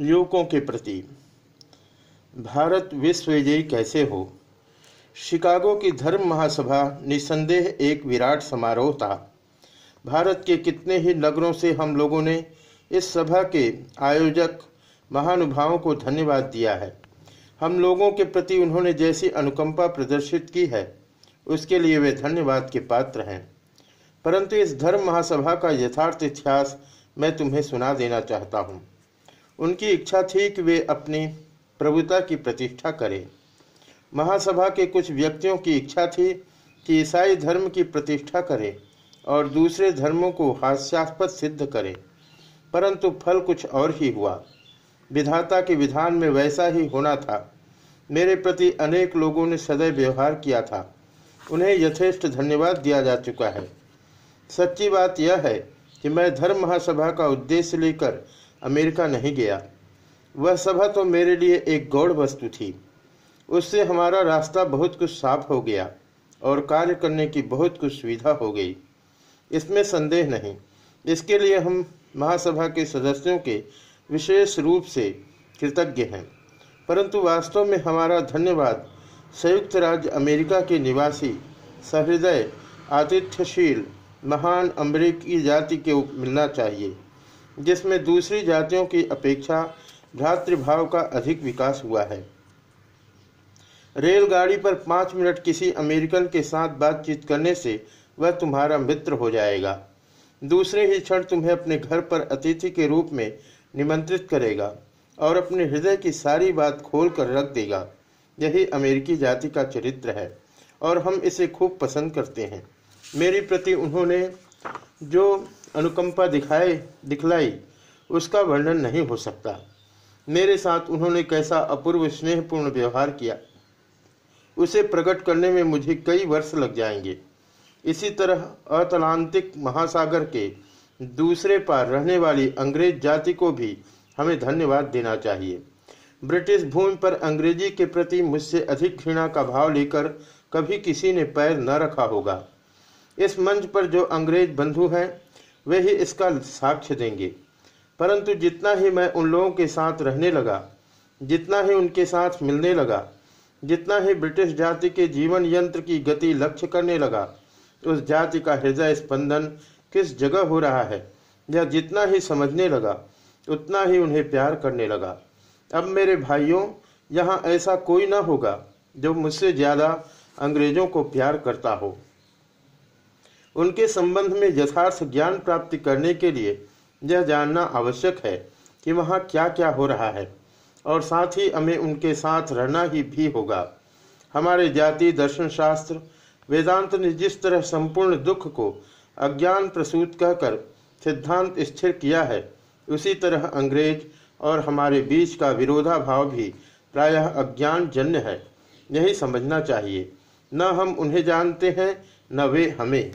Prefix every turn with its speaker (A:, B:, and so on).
A: युवकों के प्रति। भारत विश्व विजयी कैसे हो? शिकागो की धर्म महासभा निसंदेह एक विराट समारोह था। भारत के कितने ही नगरों से हम लोगों ने इस सभा के आयोजक महानुभावों को धन्यवाद दिया है। हम लोगों के प्रति उन्होंने जैसी अनुकंपा प्रदर्शित की है, उसके लिए वे धन्यवाद के पात्र हैं। परंतु इस धर्म महासभा का यथार्थ इतिहास मैं तुम्हें सुना देना चाहता हूँ। उनकी इच्छा थी कि वे अपनी प्रभुता की प्रतिष्ठा करें। महासभा के कुछ व्यक्तियों की इच्छा थी कि ईसाई धर्म की प्रतिष्ठा करें और दूसरे धर्मों को हास्यास्पद सिद्ध करें, परंतु फल कुछ और ही हुआ। विधाता के विधान में वैसा ही होना था। मेरे प्रति अनेक लोगों ने सदैव व्यवहार किया था। उन्हें यथेष्ट धन्यवाद दिया जा चुका है। सच्ची बात यह है कि मैं धर्म महासभा का उद्देश्य लेकर अमेरिका नहीं गया। वह सभा तो मेरे लिए एक गौड़ वस्तु थी। उससे हमारा रास्ता बहुत कुछ साफ़ हो गया और कार्य करने की बहुत कुछ सुविधा हो गई। इसमें संदेह नहीं। इसके लिए हम महासभा के सदस्यों के विशेष रूप से कृतज्ञ हैं। परंतु वास्तव में हमारा धन्यवाद संयुक्त राज्य अमेरिका के निवासी, सहृदय, आतिथ्यशील, महान अमरीकी जाति के मिलना चाहिए। जिसमें दूसरी जातियों की अपेक्षा भ्रातृभाव का अधिक विकास हुआ है। रेलगाड़ी पर पाँच मिनट किसी अमेरिकन के साथ बातचीत करने से वह तुम्हारा मित्र हो जाएगा। दूसरे ही क्षण तुम्हें अपने घर पर अतिथि के रूप में निमंत्रित करेगा और अपने हृदय की सारी बात खोल कर रख देगा। यही अमेरिकी जाति का चरित्र है और हम इसे खूब पसंद करते हैं। मेरी प्रति उन्होंने जो अनुकंपा दिखाए, दिखलाई। उसका वर्णन नहीं हो सकता। मेरे साथ उन्होंने कैसा अपूर्व स्नेहपूर्ण व्यवहार किया। उसे प्रकट करने में मुझे कई वर्ष लग जाएँगे। इसी तरह अतलांतिक महासागर के दूसरे पार रहने वाली अंग्रेज़ जाति को भी हमें धन्यवाद देना चाहिए। ब्रिटिश भूमि पर अंग्रेज़ी के प्रति मुझसे अधिक घृणा का भाव लेकर कभी किसी ने पैर न रखा होगा। इस मंच पर जो अंग्रेज़ बंधु हैं वे ही इसका साक्ष्य देंगे। परंतु जितना ही मैं उन लोगों के साथ रहने लगा, जितना ही उनके साथ मिलने लगा, जितना ही ब्रिटिश जाति के जीवन यंत्र की गति लक्ष्य करने लगा, उस जाति का हृदय स्पंदन किस जगह हो रहा है, या जितना ही समझने लगा, उतना ही उन्हें प्यार करने लगा। अब मेरे भाइयों, यहाँ ऐसा कोई ना होगा जो मुझसे ज़्यादा अंग्रेज़ों को प्यार करता हो। उनके संबंध में यथार्थ ज्ञान प्राप्ति करने के लिए यह जानना आवश्यक है कि वहाँ क्या क्या हो रहा है। और साथ ही हमें उनके साथ रहना ही भी होगा। हमारे जाति, दर्शन शास्त्र, वेदांत ने जिस तरह संपूर्ण दुख को अज्ञान प्रसूत कहकर सिद्धांत स्थिर किया है, उसी तरह अंग्रेज़ और हमारे बीच का विरोधाभाव भी प्रायः अज्ञान जन्य है। यही समझना चाहिए। न हम उन्हें जानते हैं, न वे हमें।